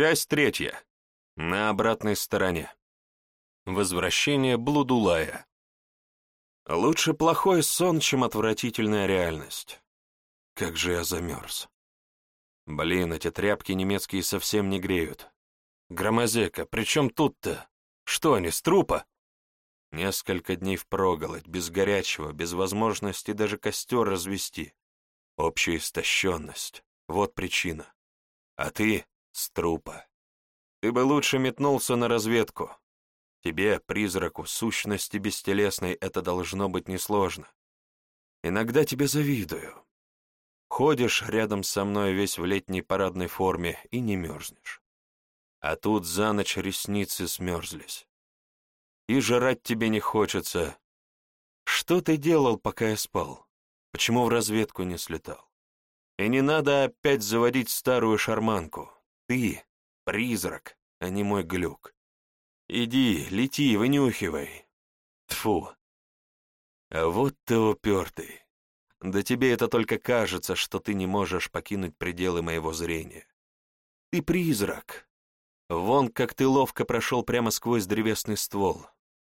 Часть третья. На обратной стороне. Возвращение блудулая. Лучше плохой сон, чем отвратительная реальность. Как же я замерз. Блин, эти тряпки немецкие совсем не греют. Громозека, при чем тут-то? Что они, с трупа? Несколько дней впроголодь, без горячего, без возможности даже костер развести. Общая истощенность. Вот причина. А ты с трупа. Ты бы лучше метнулся на разведку. Тебе, призраку, сущности бестелесной, это должно быть несложно. Иногда тебе завидую. Ходишь рядом со мной весь в летней парадной форме и не мерзнешь. А тут за ночь ресницы смерзлись. И жрать тебе не хочется. Что ты делал, пока я спал? Почему в разведку не слетал? И не надо опять заводить старую шарманку. Ты — призрак, а не мой глюк. Иди, лети, вынюхивай. Тфу. А вот ты упертый. Да тебе это только кажется, что ты не можешь покинуть пределы моего зрения. Ты призрак. Вон как ты ловко прошел прямо сквозь древесный ствол.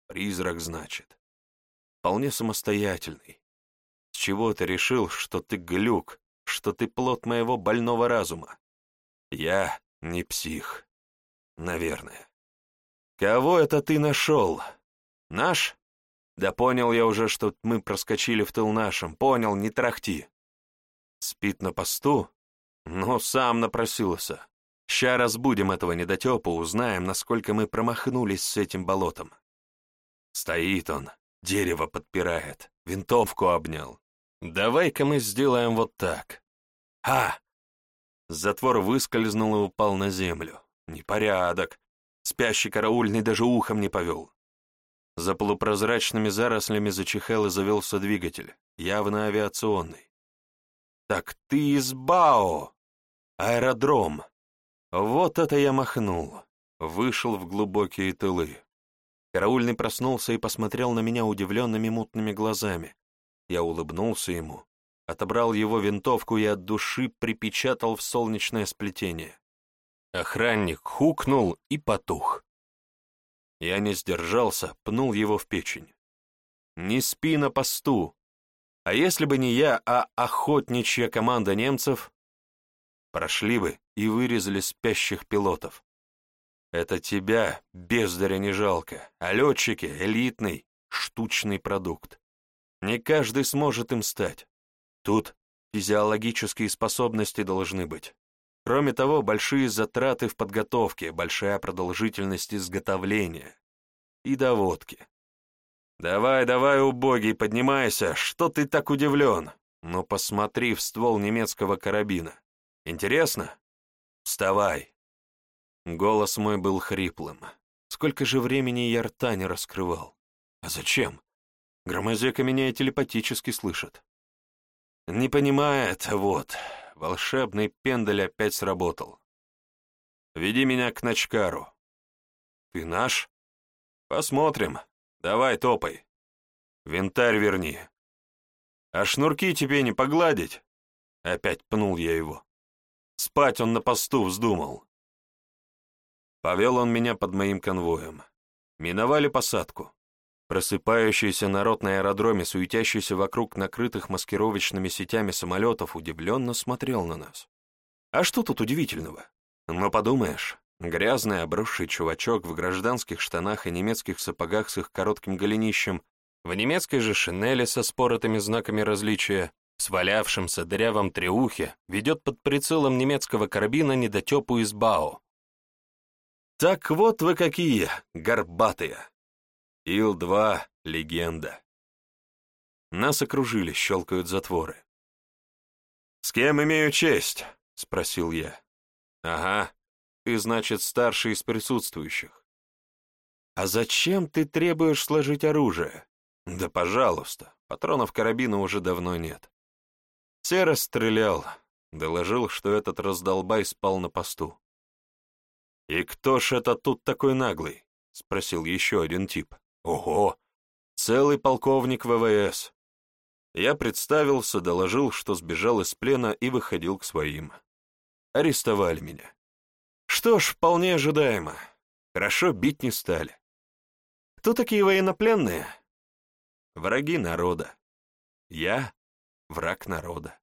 Призрак, значит. Вполне самостоятельный. С чего ты решил, что ты глюк, что ты плод моего больного разума? Я не псих. Наверное. Кого это ты нашел? Наш? Да понял я уже, что мы проскочили в тыл нашим. Понял, не трахти. Спит на посту? Ну, сам напросился. Ща разбудим этого недотепа, узнаем, насколько мы промахнулись с этим болотом. Стоит он, дерево подпирает, винтовку обнял. Давай-ка мы сделаем вот так. А, Затвор выскользнул и упал на землю. Непорядок. Спящий караульный даже ухом не повел. За полупрозрачными зарослями зачихал и завелся двигатель, явно авиационный. «Так ты из БАО! Аэродром!» Вот это я махнул. Вышел в глубокие тылы. Караульный проснулся и посмотрел на меня удивленными мутными глазами. Я улыбнулся ему, отобрал его винтовку и от души припечатал в солнечное сплетение. Охранник хукнул и потух. Я не сдержался, пнул его в печень. «Не спи на посту!» А если бы не я, а охотничья команда немцев, прошли бы и вырезали спящих пилотов. Это тебя, бездаря, не жалко, а летчики — элитный, штучный продукт. Не каждый сможет им стать. Тут физиологические способности должны быть. Кроме того, большие затраты в подготовке, большая продолжительность изготовления и доводки. «Давай, давай, убогий, поднимайся! Что ты так удивлен? Но посмотри в ствол немецкого карабина. Интересно? Вставай!» Голос мой был хриплым. Сколько же времени я рта не раскрывал? А зачем? Громозека меня и телепатически слышит. Не понимает, вот, волшебный пендаль опять сработал. Веди меня к Ночкару. Ты наш? Посмотрим. Давай, топай. Винтарь верни. А шнурки тебе не погладить? Опять пнул я его. Спать он на посту вздумал. Повел он меня под моим конвоем. Миновали посадку. Просыпающийся народ на аэродроме, суетящийся вокруг накрытых маскировочными сетями самолетов, удивленно смотрел на нас. А что тут удивительного? Ну, подумаешь, грязный обросший чувачок в гражданских штанах и немецких сапогах с их коротким голенищем, в немецкой же шинели со споротыми знаками различия, свалявшимся дырявом треухе, ведет под прицелом немецкого карабина недотепу из БАО. «Так вот вы какие, горбатые!» Ил-2 — легенда. Нас окружили, щелкают затворы. «С кем имею честь?» — спросил я. «Ага, ты, значит, старший из присутствующих». «А зачем ты требуешь сложить оружие?» «Да пожалуйста, патронов карабина уже давно нет». Все расстрелял, доложил, что этот раздолбай спал на посту. «И кто ж это тут такой наглый?» — спросил еще один тип. Ого! Целый полковник ВВС!» Я представился, доложил, что сбежал из плена и выходил к своим. Арестовали меня. Что ж, вполне ожидаемо. Хорошо, бить не стали. Кто такие военнопленные? Враги народа. Я — враг народа.